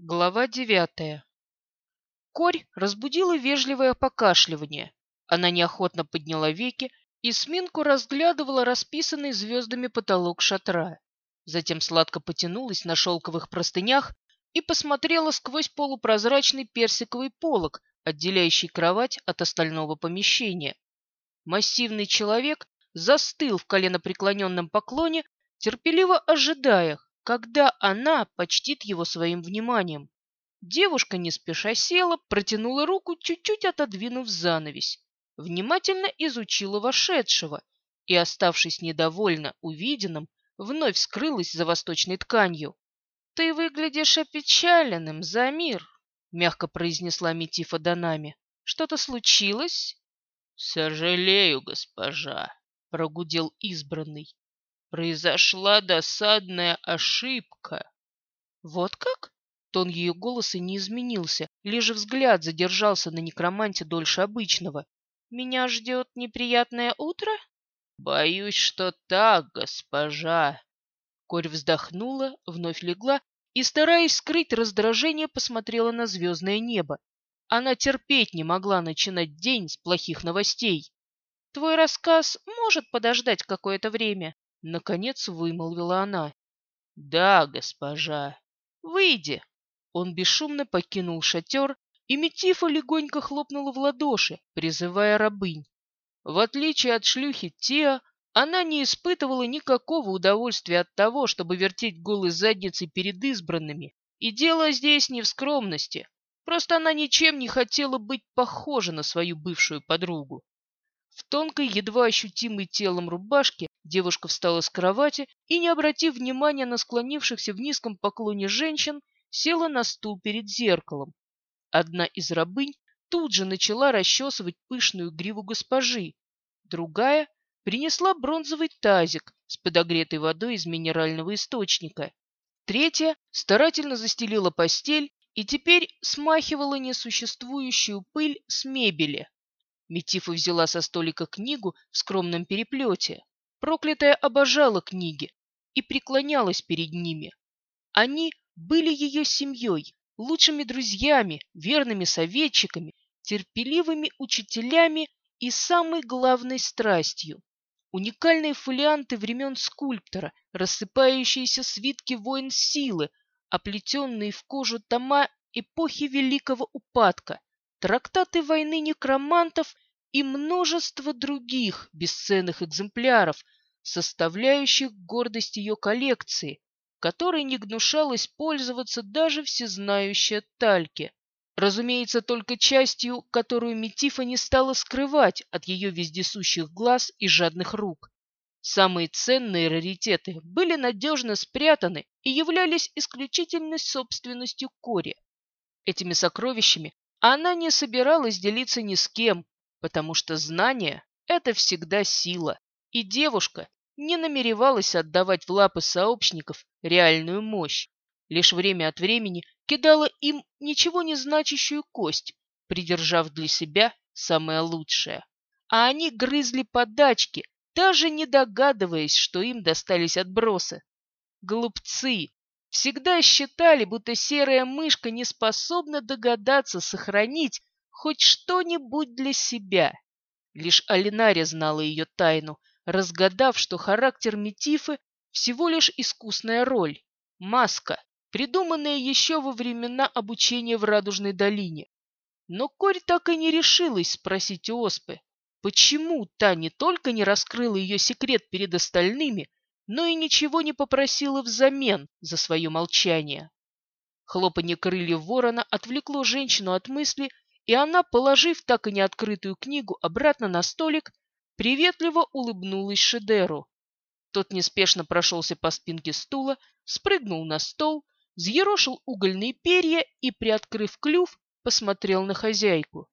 Глава девятая. Корь разбудила вежливое покашливание. Она неохотно подняла веки и сминку разглядывала расписанный звездами потолок шатра. Затем сладко потянулась на шелковых простынях и посмотрела сквозь полупрозрачный персиковый полог, отделяющий кровать от остального помещения. Массивный человек застыл в коленопреклоненном поклоне, терпеливо ожидая, когда она почтит его своим вниманием. Девушка не спеша села, протянула руку, чуть-чуть отодвинув занавесь, внимательно изучила вошедшего и, оставшись недовольна увиденным, вновь скрылась за восточной тканью. «Ты выглядишь опечаленным, Замир», — мягко произнесла Метифа Данами. «Что-то случилось?» «Сожалею, госпожа», — прогудел избранный. Произошла досадная ошибка. Вот как? Тон ее голоса не изменился, лишь взгляд задержался на некроманте дольше обычного. Меня ждет неприятное утро? Боюсь, что так, госпожа. Корь вздохнула, вновь легла и, стараясь скрыть раздражение, посмотрела на звездное небо. Она терпеть не могла начинать день с плохих новостей. Твой рассказ может подождать какое-то время. Наконец вымолвила она. «Да, госпожа». «Выйди!» Он бесшумно покинул шатер, и Метифа легонько хлопнула в ладоши, призывая рабынь. В отличие от шлюхи Теа, она не испытывала никакого удовольствия от того, чтобы вертеть голой задницей перед избранными. И дело здесь не в скромности. Просто она ничем не хотела быть похожа на свою бывшую подругу. В тонкой, едва ощутимой телом рубашке девушка встала с кровати и, не обратив внимания на склонившихся в низком поклоне женщин, села на стул перед зеркалом. Одна из рабынь тут же начала расчесывать пышную гриву госпожи, другая принесла бронзовый тазик с подогретой водой из минерального источника. Третья старательно застелила постель и теперь смахивала несуществующую пыль с мебели. Метифа взяла со столика книгу в скромном переплете. Проклятая обожала книги и преклонялась перед ними. Они были ее семьей, лучшими друзьями, верными советчиками, терпеливыми учителями и самой главной страстью. Уникальные фолианты времен скульптора, рассыпающиеся свитки воин силы, оплетенные в кожу тома эпохи Великого Упадка, трактаты войны некромантов и множество других бесценных экземпляров, составляющих гордость ее коллекции, которой не гнушалась пользоваться даже всезнающая Тальке. Разумеется, только частью, которую Метифа не стала скрывать от ее вездесущих глаз и жадных рук. Самые ценные раритеты были надежно спрятаны и являлись исключительной собственностью Кори. Этими сокровищами она не собиралась делиться ни с кем, потому что знание — это всегда сила, и девушка не намеревалась отдавать в лапы сообщников реальную мощь, лишь время от времени кидала им ничего не значащую кость, придержав для себя самое лучшее. А они грызли подачки, даже не догадываясь, что им достались отбросы. Глупцы! Всегда считали, будто серая мышка не способна догадаться сохранить хоть что-нибудь для себя. Лишь Алинаре знала ее тайну, разгадав, что характер Метифы всего лишь искусная роль, маска, придуманная еще во времена обучения в Радужной долине. Но Корь так и не решилась спросить у Оспы, почему та не только не раскрыла ее секрет перед остальными, но и ничего не попросила взамен за свое молчание. Хлопанье крыльев ворона отвлекло женщину от мысли, и она, положив так и не открытую книгу обратно на столик, приветливо улыбнулась Шедеру. Тот неспешно прошелся по спинке стула, спрыгнул на стол, взъерошил угольные перья и, приоткрыв клюв, посмотрел на хозяйку.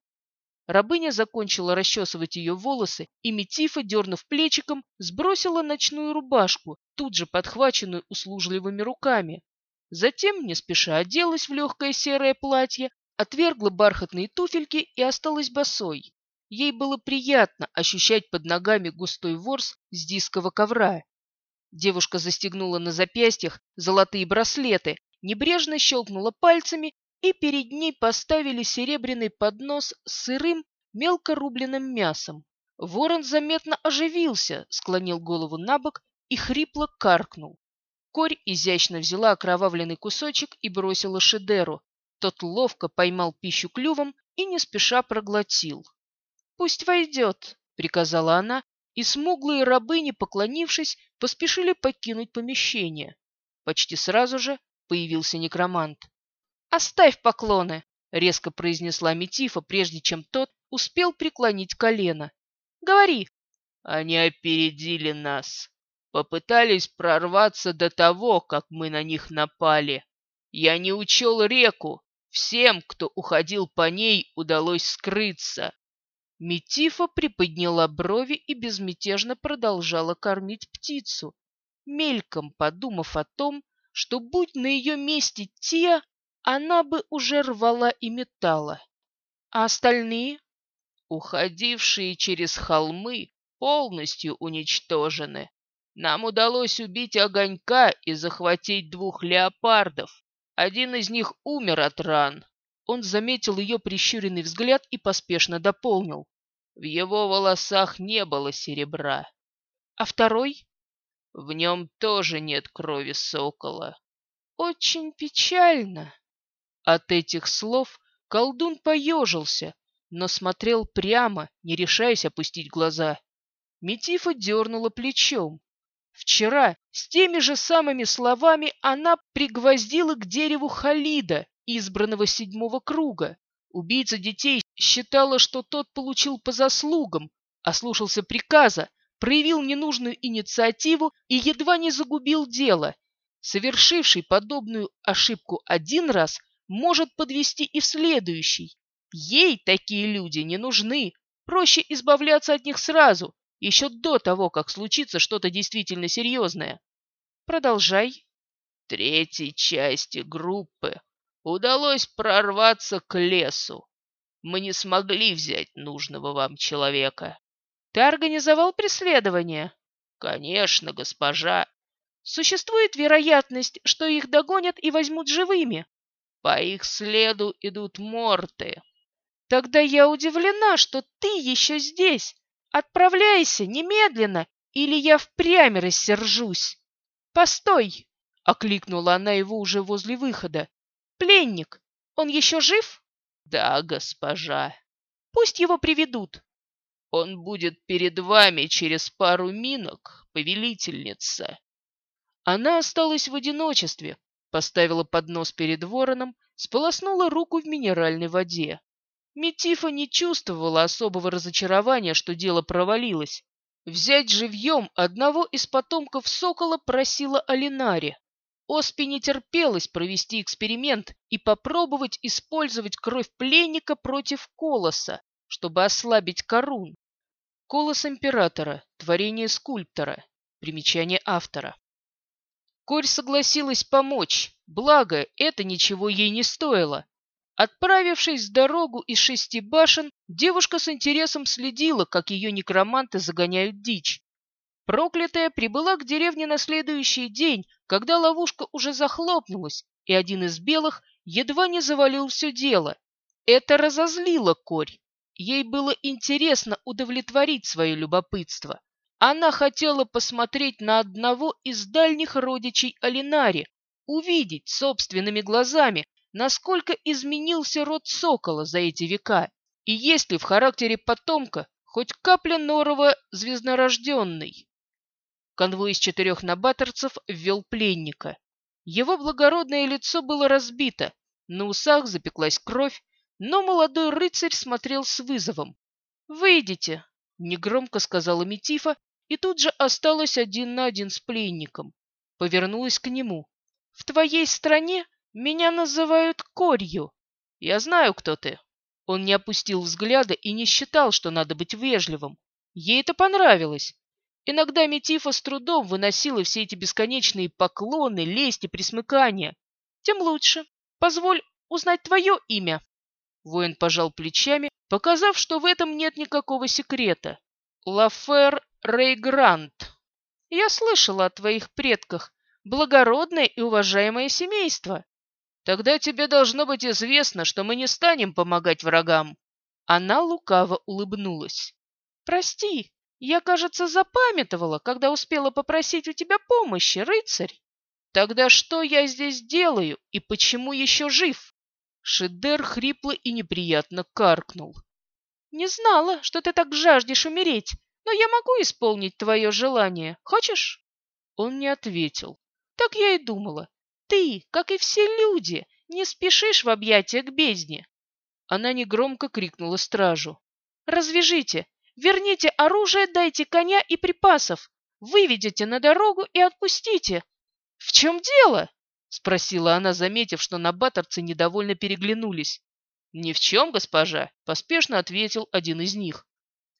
Рабыня закончила расчесывать ее волосы, и Метифа, дернув плечиком, сбросила ночную рубашку, тут же подхваченную услужливыми руками. Затем, не спеша, оделась в легкое серое платье, отвергла бархатные туфельки и осталась босой. Ей было приятно ощущать под ногами густой ворс с дискового ковра. Девушка застегнула на запястьях золотые браслеты небрежно щелкнула пальцами, и перед ней поставили серебряный поднос с сырым, мелко рубленным мясом. Ворон заметно оживился, склонил голову на бок и хрипло каркнул. Корь изящно взяла окровавленный кусочек и бросила Шедеру. Тот ловко поймал пищу клювом и не спеша проглотил. «Пусть войдет», — приказала она, и смуглые рабыни, поклонившись, поспешили покинуть помещение. Почти сразу же появился некромант. «Оставь поклоны!» — резко произнесла Метифа, прежде чем тот успел преклонить колено. «Говори!» «Они опередили нас. Попытались прорваться до того, как мы на них напали. Я не учел реку. Всем, кто уходил по ней, удалось скрыться. Метифа приподняла брови и безмятежно продолжала кормить птицу, мельком подумав о том, что будь на ее месте те, она бы уже рвала и метала. А остальные? Уходившие через холмы полностью уничтожены. Нам удалось убить огонька и захватить двух леопардов. Один из них умер от ран. Он заметил ее прищуренный взгляд и поспешно дополнил. В его волосах не было серебра. А второй? В нем тоже нет крови сокола. Очень печально. От этих слов колдун поежился, но смотрел прямо, не решаясь опустить глаза. Метифа дернула плечом. Вчера с теми же самыми словами она пригвоздила к дереву Халида, избранного седьмого круга. Убийца детей считала, что тот получил по заслугам, ослушался приказа, проявил ненужную инициативу и едва не загубил дело. Совершивший подобную ошибку один раз может подвести и в следующий. Ей такие люди не нужны. Проще избавляться от них сразу, еще до того, как случится что-то действительно серьезное. Продолжай. Третьей части группы удалось прорваться к лесу. Мы не смогли взять нужного вам человека. Ты организовал преследование? Конечно, госпожа. Существует вероятность, что их догонят и возьмут живыми? По их следу идут морты. Тогда я удивлена, что ты еще здесь. Отправляйся немедленно, или я впрямь рассержусь. Постой! — окликнула она его уже возле выхода. Пленник, он еще жив? Да, госпожа. Пусть его приведут. Он будет перед вами через пару минок, повелительница. Она осталась в одиночестве, поставила поднос перед вороном, сполоснула руку в минеральной воде. Метифа не чувствовала особого разочарования, что дело провалилось. Взять живьем одного из потомков сокола просила Алинари. Оспе не терпелось провести эксперимент и попробовать использовать кровь пленника против колоса, чтобы ослабить корун. Колос императора, творение скульптора, примечание автора. Корь согласилась помочь, благо это ничего ей не стоило. Отправившись в дорогу из шести башен, девушка с интересом следила, как ее некроманты загоняют дичь. Проклятая прибыла к деревне на следующий день, когда ловушка уже захлопнулась, и один из белых едва не завалил все дело. Это разозлило Корь. Ей было интересно удовлетворить свое любопытство. Она хотела посмотреть на одного из дальних родичей Алинари, увидеть собственными глазами, насколько изменился род сокола за эти века, и есть ли в характере потомка хоть капля норова звезднорожденный. Конвой из четырех набаторцев ввел пленника. Его благородное лицо было разбито, на усах запеклась кровь, но молодой рыцарь смотрел с вызовом. «Выйдите!» — негромко сказала Метифа, и тут же осталась один на один с пленником. Повернулась к нему. «В твоей стране меня называют Корью. Я знаю, кто ты». Он не опустил взгляда и не считал, что надо быть вежливым. Ей это понравилось. Иногда Метифа с трудом выносила все эти бесконечные поклоны, лесть и присмыкания. Тем лучше. Позволь узнать твое имя. Воин пожал плечами, показав, что в этом нет никакого секрета. Лафер Рейгрант. Я слышала о твоих предках. Благородное и уважаемое семейство. Тогда тебе должно быть известно, что мы не станем помогать врагам. Она лукаво улыбнулась. Прости, я, кажется, запамятовала, когда успела попросить у тебя помощи, рыцарь. Тогда что я здесь делаю и почему еще жив? Шедер хрипло и неприятно каркнул. Не знала, что ты так жаждешь умереть, но я могу исполнить твое желание. Хочешь? Он не ответил. Так я и думала. Ты, как и все люди, не спешишь в объятия к бездне. Она негромко крикнула стражу. «Развяжите! Верните оружие, дайте коня и припасов! Выведите на дорогу и отпустите!» «В чем дело?» — спросила она, заметив, что на баторцы недовольно переглянулись. «Ни в чем, госпожа!» — поспешно ответил один из них.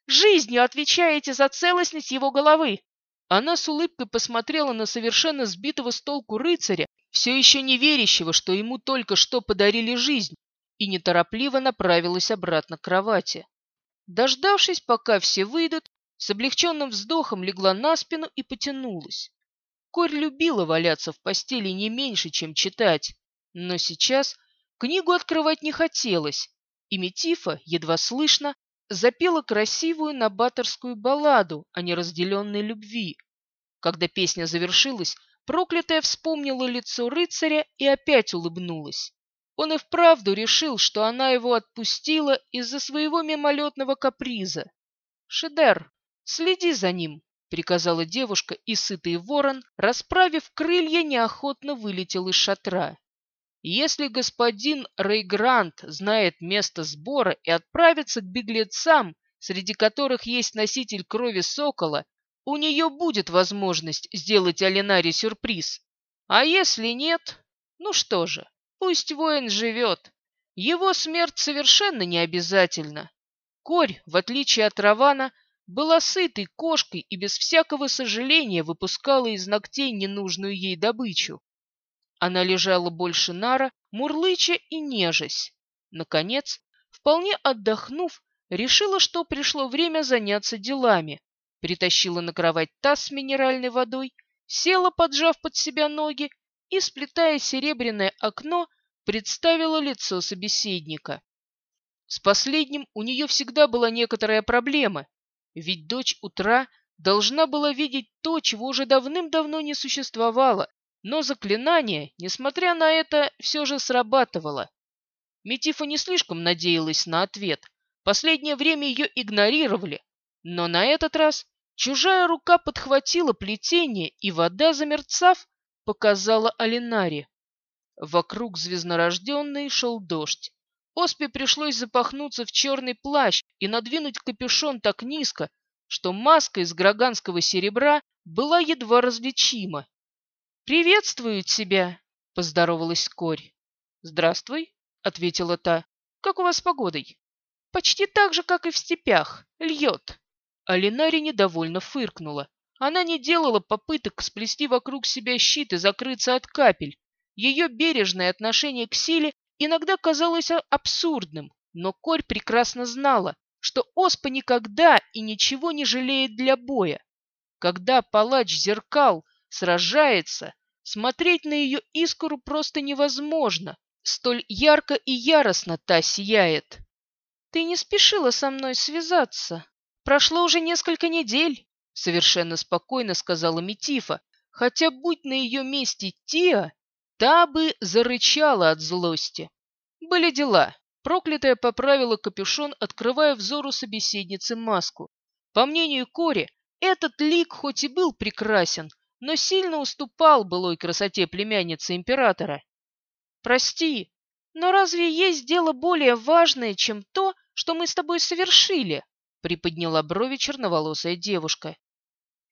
«Жизнью отвечаете за целостность его головы!» Она с улыбкой посмотрела на совершенно сбитого с толку рыцаря, все еще не верящего, что ему только что подарили жизнь, и неторопливо направилась обратно к кровати. Дождавшись, пока все выйдут, с облегченным вздохом легла на спину и потянулась. Корь любила валяться в постели не меньше, чем читать, но сейчас книгу открывать не хотелось, и Метифа, едва слышно, запела красивую набаторскую балладу о неразделенной любви. Когда песня завершилась, проклятая вспомнила лицо рыцаря и опять улыбнулась. Он и вправду решил, что она его отпустила из-за своего мимолетного каприза. «Шедер, следи за ним», — приказала девушка, и сытый ворон, расправив крылья, неохотно вылетел из шатра. Если господин Рейгрант знает место сбора и отправится к беглецам, среди которых есть носитель крови сокола, у нее будет возможность сделать Алинаре сюрприз. А если нет, ну что же, Пусть воин живет. Его смерть совершенно не обязательна. Корь, в отличие от Равана, была сытой кошкой и без всякого сожаления выпускала из ногтей ненужную ей добычу. Она лежала больше нара, мурлыча и нежась. Наконец, вполне отдохнув, решила, что пришло время заняться делами. Притащила на кровать таз с минеральной водой, села, поджав под себя ноги, и, сплетая серебряное окно, представила лицо собеседника. С последним у нее всегда была некоторая проблема, ведь дочь утра должна была видеть то, чего уже давным-давно не существовало, но заклинание, несмотря на это, все же срабатывало. Метифа не слишком надеялась на ответ. Последнее время ее игнорировали, но на этот раз чужая рука подхватила плетение, и вода, замерцав, показала Алинаре. Вокруг звезднорожденной шел дождь. Оспе пришлось запахнуться в черный плащ и надвинуть капюшон так низко, что маска из граганского серебра была едва различима. «Приветствую тебя!» — поздоровалась Корь. «Здравствуй!» — ответила та. «Как у вас с погодой?» «Почти так же, как и в степях. Льет!» Алинари недовольно фыркнула. Она не делала попыток сплести вокруг себя щит и закрыться от капель. Ее бережное отношение к силе иногда казалось абсурдным, но Корь прекрасно знала, что Оспа никогда и ничего не жалеет для боя. Когда палач зеркал сражается, смотреть на ее искру просто невозможно. Столь ярко и яростно та сияет. «Ты не спешила со мной связаться. Прошло уже несколько недель совершенно спокойно сказала Метифа, хотя будь на ее месте Тиа, та бы зарычала от злости. Были дела. Проклятая поправила капюшон, открывая взору собеседницы маску. По мнению Кори, этот лик хоть и был прекрасен, но сильно уступал былой красоте племянницы императора. «Прости, но разве есть дело более важное, чем то, что мы с тобой совершили?» приподняла брови черноволосая девушка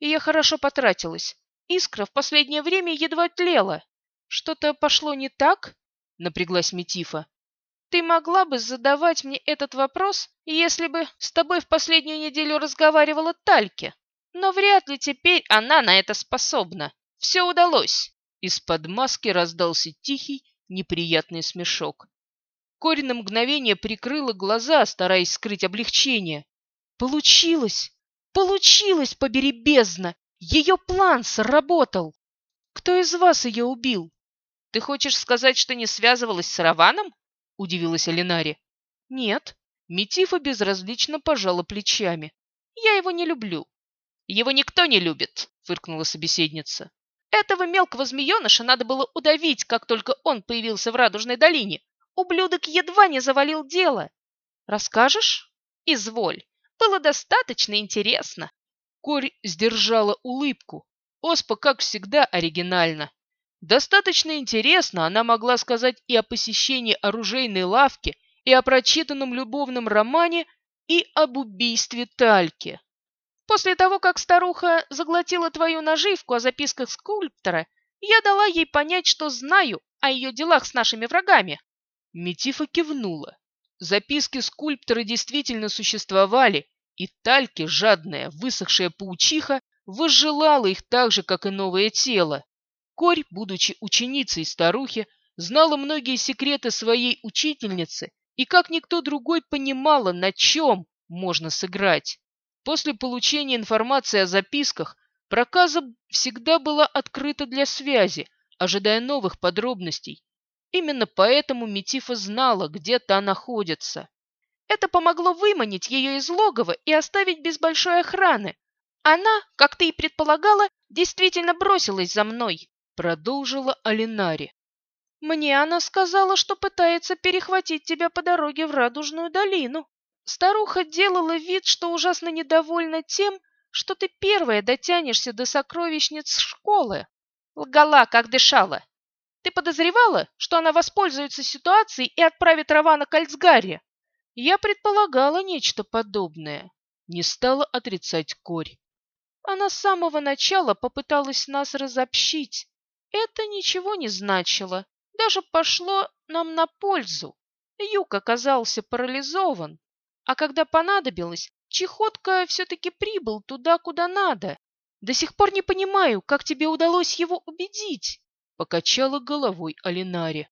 и я хорошо потратилась. Искра в последнее время едва тлела. Что-то пошло не так? Напряглась Метифа. Ты могла бы задавать мне этот вопрос, если бы с тобой в последнюю неделю разговаривала Тальке. Но вряд ли теперь она на это способна. Все удалось. Из-под маски раздался тихий, неприятный смешок. Кори на мгновение прикрыла глаза, стараясь скрыть облегчение. Получилось! Получилось, побери бездна! Ее план сработал! Кто из вас ее убил? Ты хочешь сказать, что не связывалась с Раваном? Удивилась Алинари. Нет. Метифа безразлично пожала плечами. Я его не люблю. Его никто не любит, фыркнула собеседница. Этого мелкого змееныша надо было удавить, как только он появился в Радужной долине. Ублюдок едва не завалил дело. Расскажешь? Изволь. Было достаточно интересно. Корь сдержала улыбку. Оспа, как всегда, оригинально. Достаточно интересно она могла сказать и о посещении оружейной лавки, и о прочитанном любовном романе, и об убийстве Тальки. После того, как старуха заглотила твою наживку о записках скульптора, я дала ей понять, что знаю о ее делах с нашими врагами. Метифа кивнула. Записки скульптора действительно существовали, и Тальки, жадная, высохшая паучиха, возжелала их так же, как и новое тело. Корь, будучи ученицей старухи, знала многие секреты своей учительницы и как никто другой понимала, на чем можно сыграть. После получения информации о записках проказа всегда была открыта для связи, ожидая новых подробностей. Именно поэтому Метифа знала, где та находится. Это помогло выманить ее из логова и оставить без большой охраны. Она, как ты и предполагала, действительно бросилась за мной, продолжила Алинари. Мне она сказала, что пытается перехватить тебя по дороге в Радужную долину. Старуха делала вид, что ужасно недовольна тем, что ты первая дотянешься до сокровищниц школы. Лгала, как дышала. Ты подозревала, что она воспользуется ситуацией и отправит Равана к Альцгаре? Я предполагала нечто подобное. Не стала отрицать Корь. Она с самого начала попыталась нас разобщить. Это ничего не значило. Даже пошло нам на пользу. Юг оказался парализован. А когда понадобилось, Чехотка все-таки прибыл туда, куда надо. До сих пор не понимаю, как тебе удалось его убедить. Покачала головой Алинари.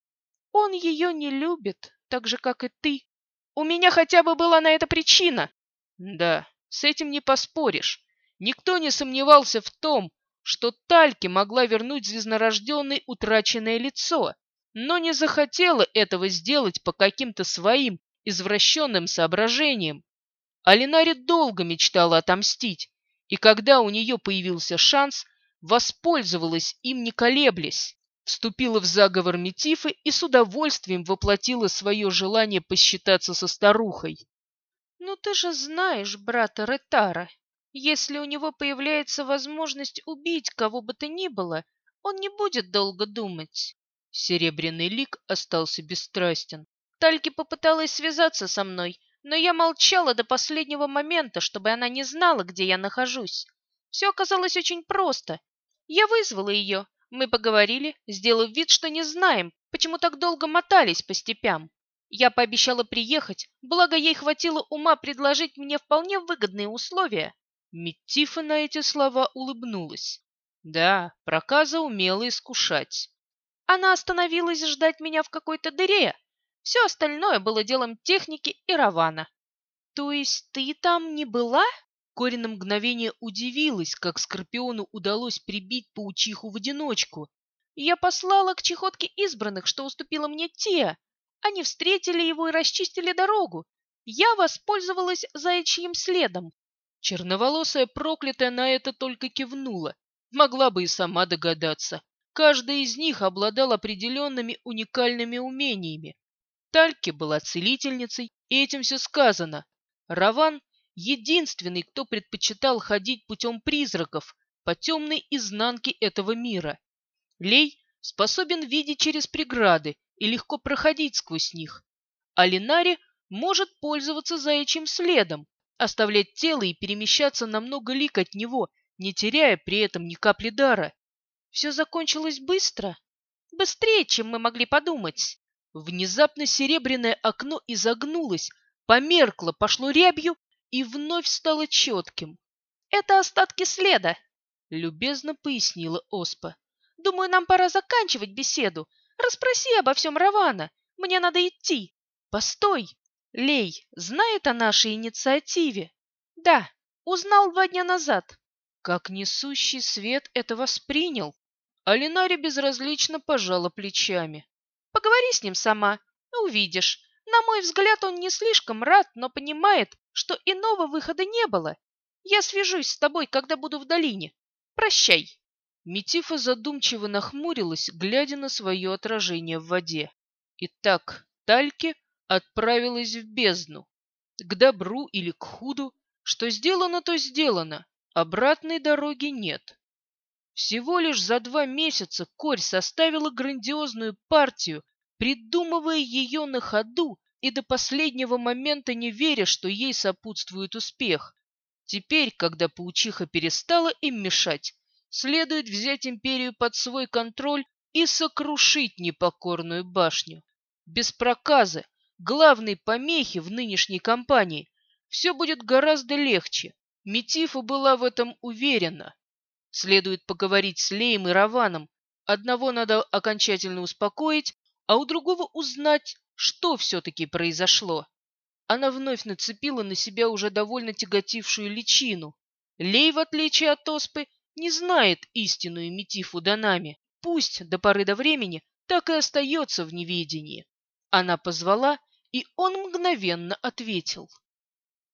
Он ее не любит, так же, как и ты. У меня хотя бы была на это причина. Да, с этим не поспоришь. Никто не сомневался в том, что Тальки могла вернуть звезднорожденное утраченное лицо, но не захотела этого сделать по каким-то своим извращенным соображениям. Алинари долго мечтала отомстить, и когда у нее появился шанс, воспользовалась им не колеблясь, вступила в заговор Метифы и с удовольствием воплотила свое желание посчитаться со старухой. «Ну ты же знаешь брата Ретара. Если у него появляется возможность убить кого бы то ни было, он не будет долго думать». Серебряный лик остался бесстрастен. Тальки попыталась связаться со мной, но я молчала до последнего момента, чтобы она не знала, где я нахожусь. Все оказалось очень просто. Я вызвала ее, мы поговорили, сделав вид, что не знаем, почему так долго мотались по степям. Я пообещала приехать, благо ей хватило ума предложить мне вполне выгодные условия. Меттифа на эти слова улыбнулась. Да, проказа умела искушать. Она остановилась ждать меня в какой-то дыре. Все остальное было делом техники и Равана. То есть ты там не была? Кори на мгновение удивилась, как Скорпиону удалось прибить паучиху в одиночку. Я послала к чехотке избранных, что уступила мне те. Они встретили его и расчистили дорогу. Я воспользовалась заячьим следом. Черноволосая проклятая на это только кивнула. Могла бы и сама догадаться. Каждая из них обладал определенными уникальными умениями. Тальки была целительницей, и этим все сказано. Раван единственный, кто предпочитал ходить путем призраков по темной изнанке этого мира. Лей способен видеть через преграды и легко проходить сквозь них. А Линари может пользоваться заячьим следом, оставлять тело и перемещаться на много лик от него, не теряя при этом ни капли дара. Все закончилось быстро. Быстрее, чем мы могли подумать. Внезапно серебряное окно изогнулось, померкло, пошло рябью и вновь стало четким. «Это остатки следа», — любезно пояснила Оспа. «Думаю, нам пора заканчивать беседу. Расспроси обо всем Равана. Мне надо идти. Постой. Лей знает о нашей инициативе?» «Да, узнал два дня назад». Как несущий свет это воспринял. Алинари безразлично пожала плечами. Поговори с ним сама, увидишь. На мой взгляд, он не слишком рад, но понимает, что иного выхода не было. Я свяжусь с тобой, когда буду в долине. Прощай. Метифа задумчиво нахмурилась, глядя на свое отражение в воде. Итак, Тальки отправилась в бездну. К добру или к худу, что сделано, то сделано. Обратной дороги нет. Всего лишь за два месяца Корь составила грандиозную партию, придумывая ее на ходу и до последнего момента не веря, что ей сопутствует успех. Теперь, когда паучиха перестала им мешать, следует взять империю под свой контроль и сокрушить непокорную башню. Без проказа, главной помехи в нынешней кампании, все будет гораздо легче. Метифа была в этом уверена. Следует поговорить с Леем и Раваном. Одного надо окончательно успокоить, а у другого узнать, что все-таки произошло. Она вновь нацепила на себя уже довольно тяготившую личину. Лей, в отличие от Оспы, не знает истинную Метифу Данами. Пусть до поры до времени так и остается в неведении. Она позвала, и он мгновенно ответил.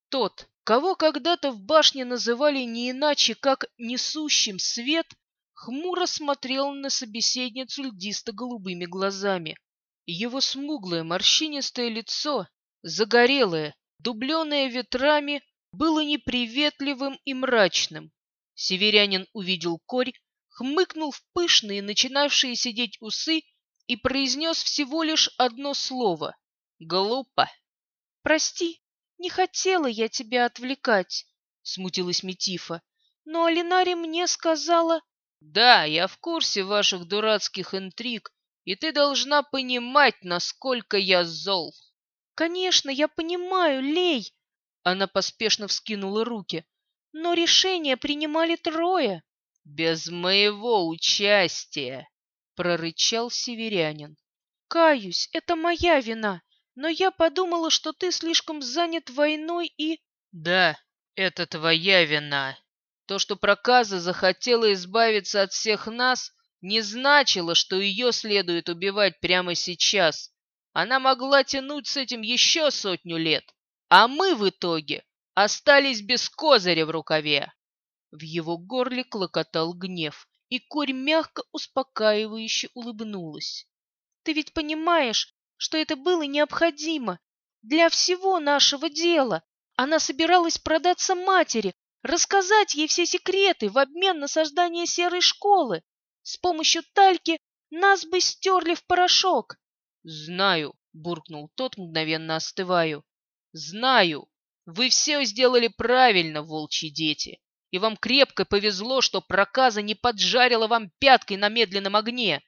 Тот, кого когда-то в башне называли не иначе, как «несущим свет», хмуро смотрел на собеседницу льдисто-голубыми глазами. Его смуглое морщинистое лицо, загорелое, дубленное ветрами, было неприветливым и мрачным. Северянин увидел корь, хмыкнул в пышные, начинавшие сидеть усы и произнес всего лишь одно слово — «Глупо». «Прости, не хотела я тебя отвлекать», — смутилась Метифа, «но Алинари мне сказала...» «Да, я в курсе ваших дурацких интриг, и ты должна понимать, насколько я зол». «Конечно, я понимаю, Лей!» Она поспешно вскинула руки. Но решение принимали трое. Без моего участия, прорычал северянин. Каюсь, это моя вина, но я подумала, что ты слишком занят войной и... Да, это твоя вина. То, что проказа захотела избавиться от всех нас, не значило, что ее следует убивать прямо сейчас. Она могла тянуть с этим еще сотню лет, а мы в итоге остались без козыря в рукаве. В его горле клокотал гнев, и Корь мягко успокаивающе улыбнулась. Ты ведь понимаешь, что это было необходимо для всего нашего дела. Она собиралась продаться матери, рассказать ей все секреты в обмен на создание серой школы. С помощью тальки нас бы стерли в порошок. Знаю, буркнул тот, мгновенно остываю. Знаю, вы все сделали правильно, волчьи дети, и вам крепко повезло, что проказа не поджарила вам пяткой на медленном огне.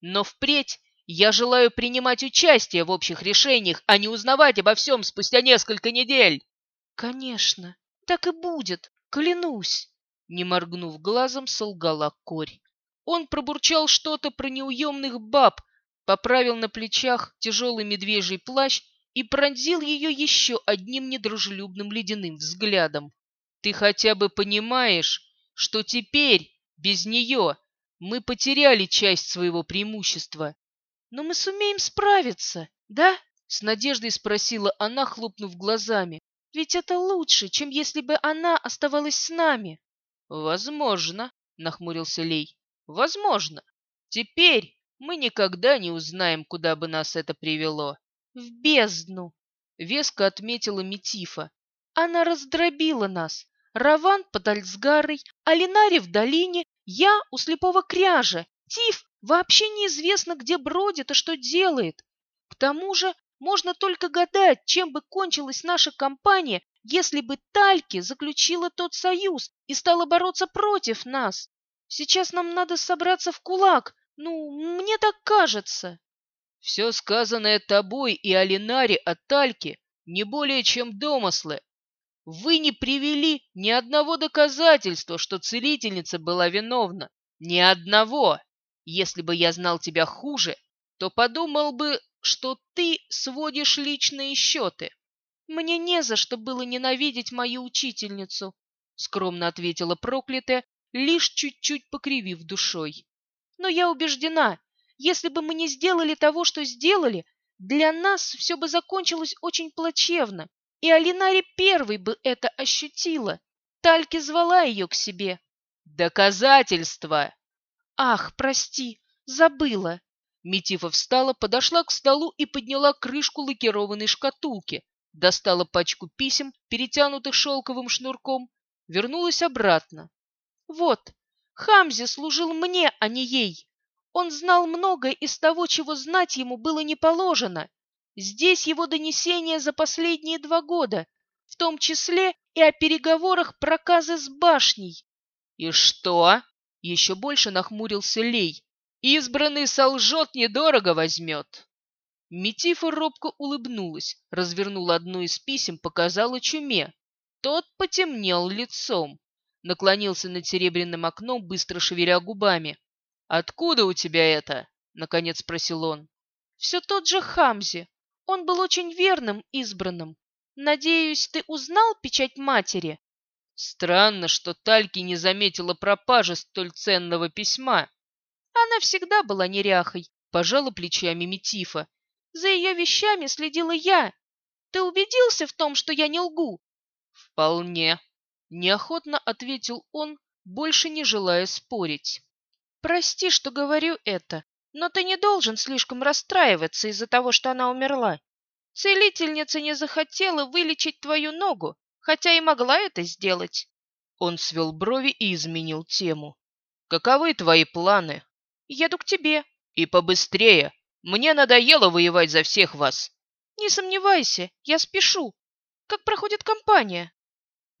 Но впредь я желаю принимать участие в общих решениях, а не узнавать обо всем спустя несколько недель. Конечно, так и будет, клянусь. Не моргнув глазом, солгала Корь. Он пробурчал что-то про неуемных баб, поправил на плечах тяжелый медвежий плащ и пронзил ее еще одним недружелюбным ледяным взглядом. «Ты хотя бы понимаешь, что теперь, без нее, мы потеряли часть своего преимущества? Но мы сумеем справиться, да?» С надеждой спросила она, хлопнув глазами. «Ведь это лучше, чем если бы она оставалась с нами». «Возможно», — нахмурился Лей. «Возможно. Теперь мы никогда не узнаем, куда бы нас это привело в бездну!» — веско отметила Метифа. «Она раздробила нас. Раван под Альцгарой, Алинари в долине, я у слепого кряжа. Тиф вообще неизвестно, где бродит и что делает. К тому же можно только гадать, чем бы кончилась наша компания, если бы Тальки заключила тот союз и стала бороться против нас. Сейчас нам надо собраться в кулак. Ну, мне так кажется. Все сказанное тобой и Алинаре о Тальке не более чем домыслы. Вы не привели ни одного доказательства, что целительница была виновна. Ни одного. Если бы я знал тебя хуже, то подумал бы, что ты сводишь личные счеты. Мне не за что было ненавидеть мою учительницу, скромно ответила проклятая, лишь чуть-чуть покривив душой. Но я убеждена, если бы мы не сделали того, что сделали, для нас все бы закончилось очень плачевно, и Алинари первой бы это ощутила. Тальки звала ее к себе. Доказательства! Ах, прости, забыла. Митифа встала, подошла к столу и подняла крышку лакированной шкатулки, достала пачку писем, перетянутых шелковым шнурком, вернулась обратно. Вот, Хамзи служил мне, а не ей. Он знал многое из того, чего знать ему было не положено. Здесь его донесения за последние два года, в том числе и о переговорах проказы с башней. «И что?» — еще больше нахмурился Лей. «Избранный солжет недорого возьмет». Метифа робко улыбнулась, развернула одно из писем, показала чуме. Тот потемнел лицом, наклонился над серебряным окном, быстро шевеля губами. «Откуда у тебя это?» — наконец спросил он. «Все тот же Хамзи. Он был очень верным избранным. Надеюсь, ты узнал печать матери?» Странно, что Тальки не заметила пропажи столь ценного письма. Она всегда была неряхой, пожала плечами Метифа. За ее вещами следила я. Ты убедился в том, что я не лгу? Вполне. Неохотно ответил он, больше не желая спорить. Прости, что говорю это, но ты не должен слишком расстраиваться из-за того, что она умерла. Целительница не захотела вылечить твою ногу, хотя и могла это сделать. Он свел брови и изменил тему. Каковы твои планы? Еду к тебе. И побыстрее. Мне надоело воевать за всех вас. Не сомневайся, я спешу. Как проходит кампания?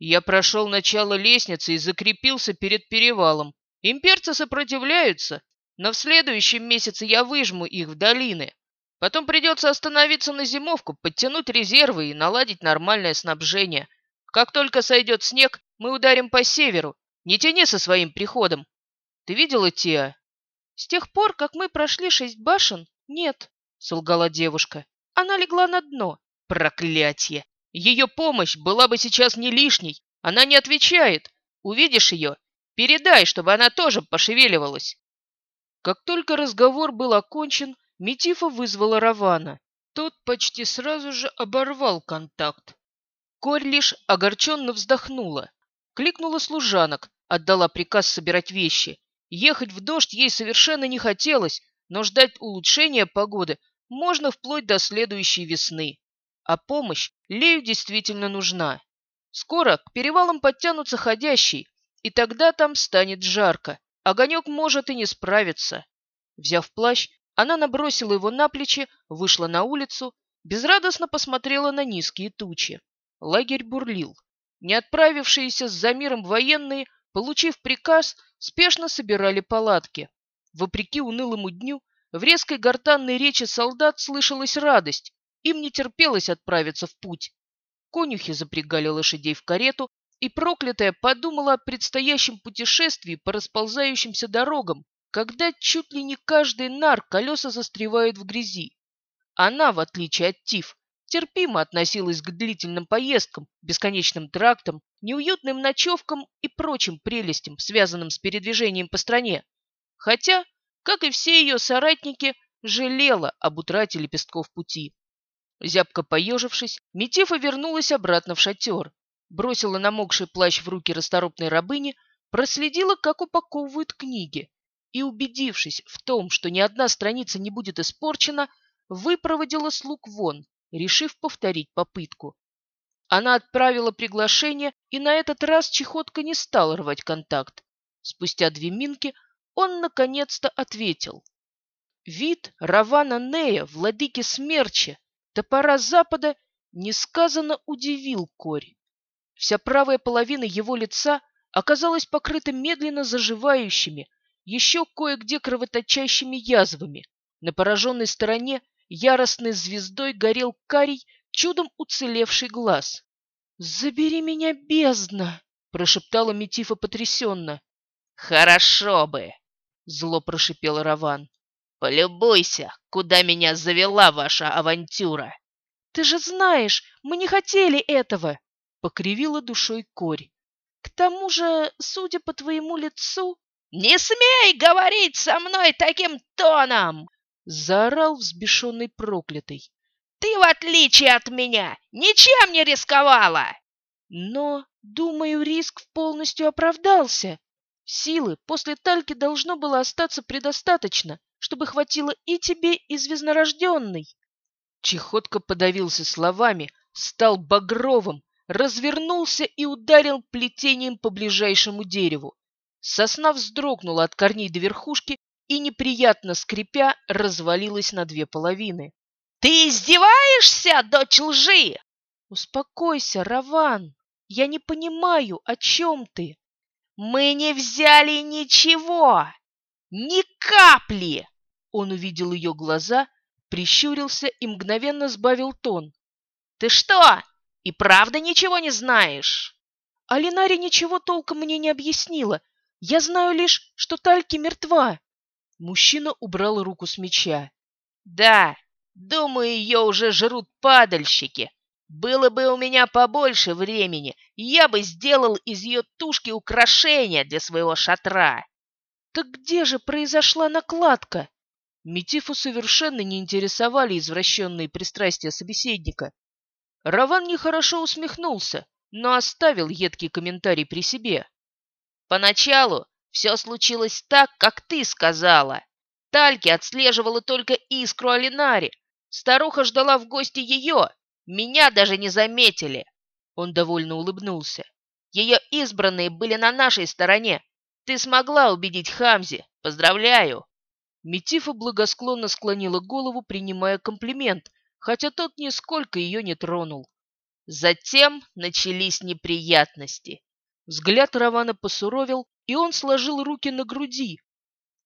Я прошел начало лестницы и закрепился перед перевалом. Имперцы сопротивляются, но в следующем месяце я выжму их в долины. Потом придется остановиться на зимовку, подтянуть резервы и наладить нормальное снабжение. Как только сойдет снег, мы ударим по северу. Не тяни со своим приходом. Ты видела Тиа? С тех пор, как мы прошли шесть башен, нет, солгала девушка. Она легла на дно. Проклятье! Ее помощь была бы сейчас не лишней. Она не отвечает. Увидишь ее, Передай, чтобы она тоже пошевеливалась. Как только разговор был окончен, Метифа вызвала Равана. Тот почти сразу же оборвал контакт. Корь лишь огорченно вздохнула. Кликнула служанок, отдала приказ собирать вещи. Ехать в дождь ей совершенно не хотелось, но ждать улучшения погоды можно вплоть до следующей весны. А помощь Лею действительно нужна. Скоро к перевалам подтянутся ходящие, и тогда там станет жарко. Огонек может и не справиться. Взяв плащ, она набросила его на плечи, вышла на улицу, безрадостно посмотрела на низкие тучи. Лагерь бурлил. Не отправившиеся с Замиром военные, получив приказ, спешно собирали палатки. Вопреки унылому дню, в резкой гортанной речи солдат слышалась радость. Им не терпелось отправиться в путь. Конюхи запрягали лошадей в карету, и проклятая подумала о предстоящем путешествии по расползающимся дорогам, когда чуть ли не каждый нар колеса застревают в грязи. Она, в отличие от Тиф, терпимо относилась к длительным поездкам, бесконечным трактам, неуютным ночевкам и прочим прелестям, связанным с передвижением по стране. Хотя, как и все ее соратники, жалела об утрате лепестков пути. Зябко поежившись, Метифа вернулась обратно в шатер, бросила намокший плащ в руки расторопной рабыни, проследила, как упаковывают книги, и, убедившись в том, что ни одна страница не будет испорчена, выпроводила слуг вон, решив повторить попытку. Она отправила приглашение, и на этот раз чехотка не стала рвать контакт. Спустя две минки он наконец-то ответил. Вид Равана Нея, владыки смерча, топора Запада, несказанно удивил Корь. Вся правая половина его лица оказалась покрыта медленно заживающими, еще кое-где кровоточащими язвами. На пораженной стороне яростной звездой горел карий, чудом уцелевший глаз. «Забери меня, бездна!» — прошептала Метифа потрясенно. «Хорошо бы!» — зло прошипел Раван. «Полюбуйся, куда меня завела ваша авантюра!» «Ты же знаешь, мы не хотели этого!» покривила душой корь. К тому же, судя по твоему лицу, «Не смей говорить со мной таким тоном!» Заорал взбешенный проклятый. «Ты, в отличие от меня, ничем не рисковала!» Но, думаю, риск полностью оправдался. Силы после тальки должно было остаться предостаточно, чтобы хватило и тебе, и звезднорожденной. Чехотка подавился словами, стал багровым, развернулся и ударил плетением по ближайшему дереву. Сосна вздрогнула от корней до верхушки и, неприятно скрипя, развалилась на две половины. «Ты издеваешься, дочь лжи?» «Успокойся, Раван, я не понимаю, о чем ты?» «Мы не взяли ничего! Ни капли!» Он увидел ее глаза, прищурился и мгновенно сбавил тон. «Ты что, и правда ничего не знаешь?» Алинари ничего толком мне не объяснила. Я знаю лишь, что Тальки мертва. Мужчина убрал руку с меча. «Да, думаю, ее уже жрут падальщики. Было бы у меня побольше времени, я бы сделал из ее тушки украшения для своего шатра». «Так где же произошла накладка?» Метифу совершенно не интересовали извращенные пристрастия собеседника. Раван нехорошо усмехнулся, но оставил едкий комментарий при себе. Поначалу все случилось так, как ты сказала. Тальки отслеживала только искру Алинари. Старуха ждала в гости ее. Меня даже не заметили. Он довольно улыбнулся. Ее избранные были на нашей стороне. Ты смогла убедить Хамзи. Поздравляю. Метифа благосклонно склонила голову, принимая комплимент, хотя тот нисколько ее не тронул. Затем начались неприятности. Взгляд Равана посуровил, и он сложил руки на груди.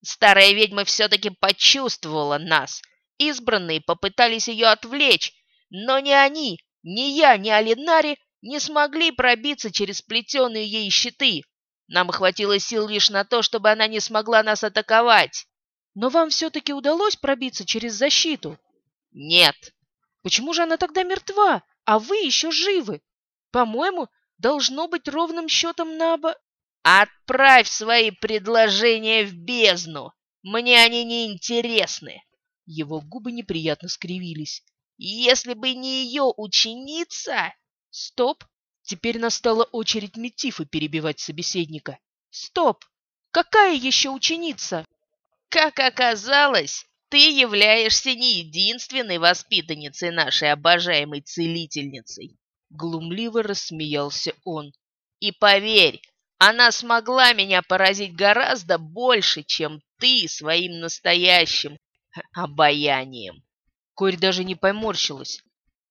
Старая ведьма все-таки почувствовала нас. Избранные попытались ее отвлечь, но ни они, ни я, ни Алинари не смогли пробиться через плетеные ей щиты. Нам хватило сил лишь на то, чтобы она не смогла нас атаковать. Но вам все-таки удалось пробиться через защиту? Нет. Почему же она тогда мертва, а вы еще живы? По-моему, должно быть ровным счетом на оба... Отправь свои предложения в бездну. Мне они не интересны. Его губы неприятно скривились. Если бы не ее ученица... Стоп! Теперь настала очередь Метифы перебивать собеседника. Стоп! Какая еще ученица? Как оказалось, ты являешься не единственной воспитанницей нашей обожаемой целительницей. Глумливо рассмеялся он. И поверь, она смогла меня поразить гораздо больше, чем ты своим настоящим обаянием. Корь даже не поморщилась.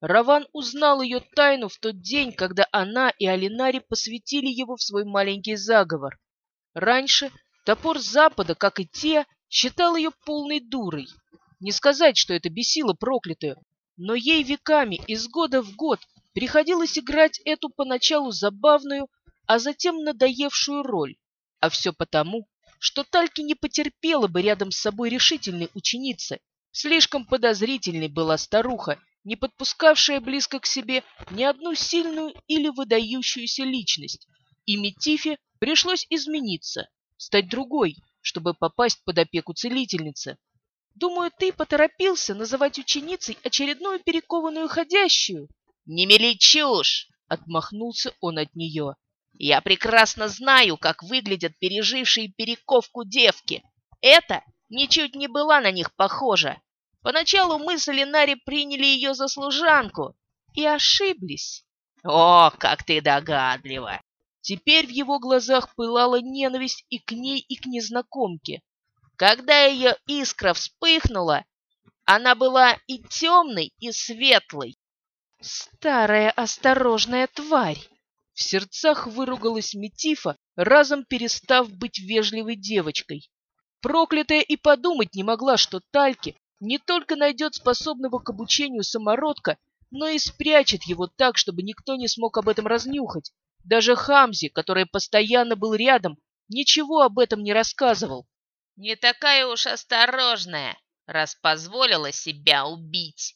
Раван узнал ее тайну в тот день, когда она и Алинари посвятили его в свой маленький заговор. Раньше топор Запада, как и те, считал ее полной дурой. Не сказать, что это бесило проклятую, но ей веками из года в год приходилось играть эту поначалу забавную, а затем надоевшую роль. А все потому, что Тальки не потерпела бы рядом с собой решительной ученицы. Слишком подозрительной была старуха, не подпускавшая близко к себе ни одну сильную или выдающуюся личность. И Метифе пришлось измениться, стать другой, чтобы попасть под опеку целительницы. Думаю, ты поторопился называть ученицей очередную перекованную ходящую. «Не мели чушь!» — отмахнулся он от нее. «Я прекрасно знаю, как выглядят пережившие перековку девки. Это ничуть не была на них похожа. Поначалу мы с Алинари приняли ее за служанку и ошиблись. О, как ты догадлива! Теперь в его глазах пылала ненависть и к ней, и к незнакомке. Когда ее искра вспыхнула, она была и темной, и светлой. «Старая осторожная тварь!» В сердцах выругалась Метифа, разом перестав быть вежливой девочкой. Проклятая и подумать не могла, что Тальки не только найдет способного к обучению самородка, но и спрячет его так, чтобы никто не смог об этом разнюхать. Даже Хамзи, который постоянно был рядом, ничего об этом не рассказывал. «Не такая уж осторожная, раз позволила себя убить.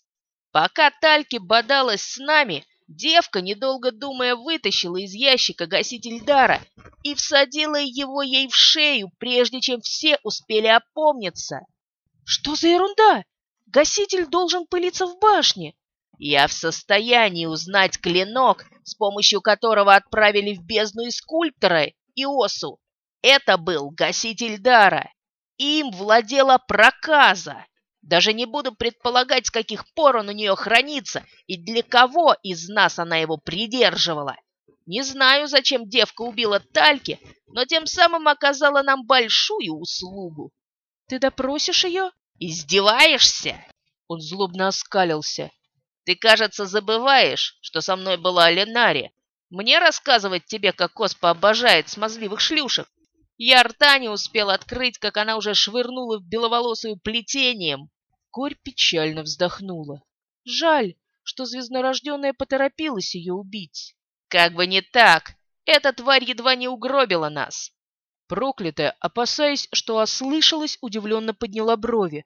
Пока Тальки бодалась с нами, Девка, недолго думая, вытащила из ящика гаситель дара и всадила его ей в шею, прежде чем все успели опомниться. Что за ерунда? Гаситель должен пылиться в башне. Я в состоянии узнать клинок, с помощью которого отправили в бездну и скульптора Иосу. Это был гаситель дара. Им владела проказа. Даже не буду предполагать, с каких пор он у нее хранится и для кого из нас она его придерживала. Не знаю, зачем девка убила Тальки, но тем самым оказала нам большую услугу. Ты допросишь ее? Издеваешься? Он злобно оскалился. Ты, кажется, забываешь, что со мной была Ленари. Мне рассказывать тебе, как Коспа обожает смазливых шлюшек? Я рта не успел открыть, как она уже швырнула в беловолосую плетением. Корь печально вздохнула. Жаль, что звезднорожденная поторопилась ее убить. Как бы не так. Эта тварь едва не угробила нас. Проклятая, опасаясь, что ослышалась, удивленно подняла брови.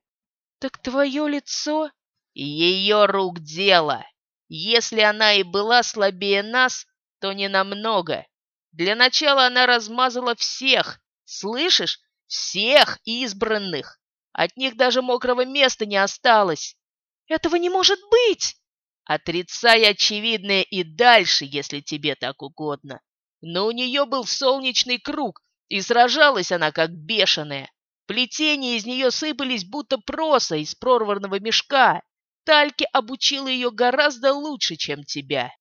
«Так твое лицо...» «Ее рук дело. Если она и была слабее нас, то не намного. Для начала она размазала всех, слышишь, всех избранных. От них даже мокрого места не осталось. Этого не может быть! Отрицай очевидное и дальше, если тебе так угодно. Но у нее был солнечный круг, и сражалась она как бешеная. Плетения из нее сыпались, будто проса из прорванного мешка. Тальки обучила ее гораздо лучше, чем тебя.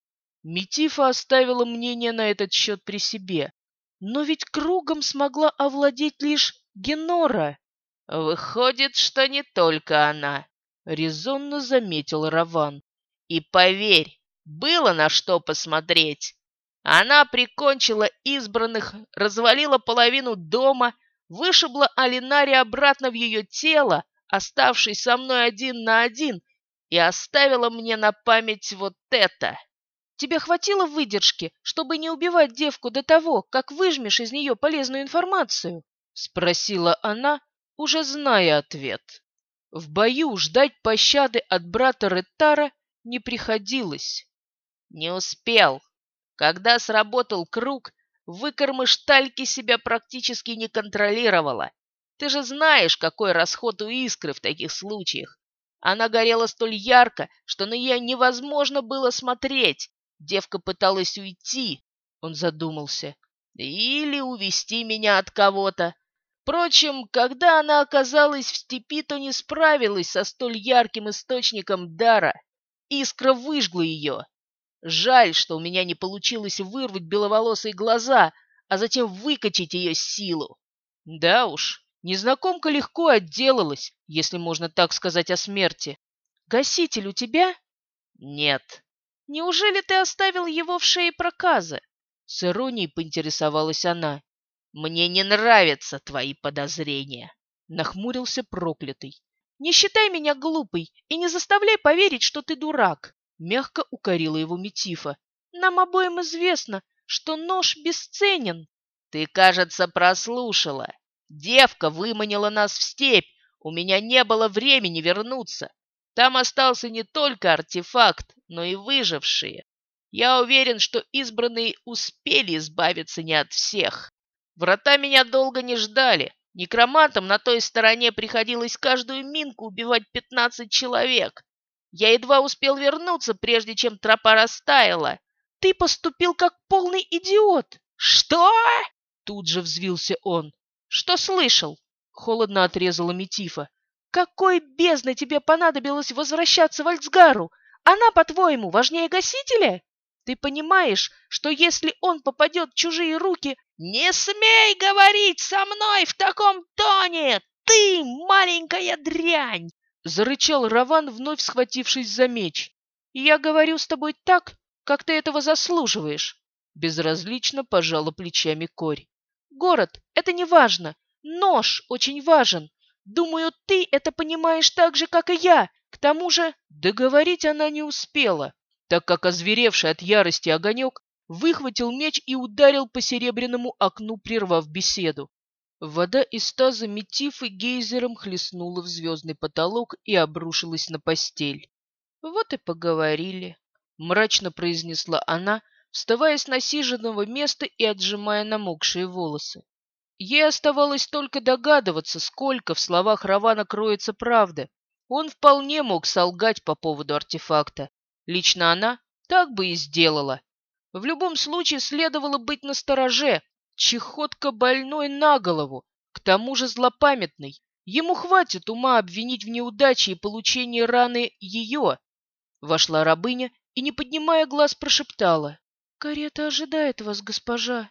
Метифа оставила мнение на этот счет при себе. Но ведь кругом смогла овладеть лишь Генора. Выходит, что не только она, резонно заметил Раван. И поверь, было на что посмотреть. Она прикончила избранных, развалила половину дома, вышибла Алинари обратно в ее тело, оставшись со мной один на один, и оставила мне на память вот это. Тебе хватило выдержки, чтобы не убивать девку до того, как выжмешь из нее полезную информацию? Спросила она, уже зная ответ. В бою ждать пощады от брата Реттара не приходилось. Не успел. Когда сработал круг, выкормыш Тальки себя практически не контролировала. Ты же знаешь, какой расход у искры в таких случаях. Она горела столь ярко, что на нее невозможно было смотреть. Девка пыталась уйти, он задумался, или увести меня от кого-то. Впрочем, когда она оказалась в степи, то не справилась со столь ярким источником дара. Искра выжгла ее. Жаль, что у меня не получилось вырвать беловолосые глаза, а затем выкачать ее силу. Да уж, незнакомка легко отделалась, если можно так сказать о смерти. Гаситель у тебя? Нет. Неужели ты оставил его в шее проказа? С иронией поинтересовалась она. «Мне не нравятся твои подозрения», — нахмурился проклятый. «Не считай меня глупой и не заставляй поверить, что ты дурак», — мягко укорила его Метифа. «Нам обоим известно, что нож бесценен». «Ты, кажется, прослушала. Девка выманила нас в степь. У меня не было времени вернуться. Там остался не только артефакт, но и выжившие. Я уверен, что избранные успели избавиться не от всех. Врата меня долго не ждали. Некромантам на той стороне приходилось каждую минку убивать пятнадцать человек. Я едва успел вернуться, прежде чем тропа растаяла. Ты поступил как полный идиот. Что? Тут же взвился он. Что слышал? Холодно отрезала Метифа. Какой бездной тебе понадобилось возвращаться в Альцгару? Она, по-твоему, важнее гасителя? Ты понимаешь, что если он попадет в чужие руки... Не смей говорить со мной в таком тоне! Ты маленькая дрянь! Зарычал Раван, вновь схватившись за меч. Я говорю с тобой так, как ты этого заслуживаешь. Безразлично пожала плечами Корь. Город — это не важно. Нож очень важен. Думаю, ты это понимаешь так же, как и я. К тому же договорить она не успела так как озверевший от ярости огонек выхватил меч и ударил по серебряному окну, прервав беседу. Вода из таза метифы гейзером хлестнула в звездный потолок и обрушилась на постель. Вот и поговорили. — мрачно произнесла она, вставая с насиженного места и отжимая намокшие волосы. Ей оставалось только догадываться, сколько в словах Равана кроется правда. Он вполне мог солгать по поводу артефакта. Лично она так бы и сделала. В любом случае следовало быть настороже. Чехотка больной на голову, к тому же злопамятный. Ему хватит ума обвинить в неудаче и получении раны ее. Вошла рабыня и, не поднимая глаз, прошептала. «Карета ожидает вас, госпожа».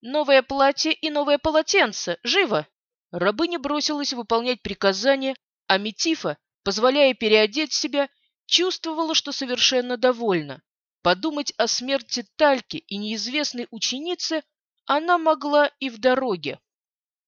«Новое платье и новое полотенце! Живо!» Рабыня бросилась выполнять приказание, а Метифа, позволяя переодеть себя, чувствовала, что совершенно довольна. Подумать о смерти Тальки и неизвестной ученицы она могла и в дороге.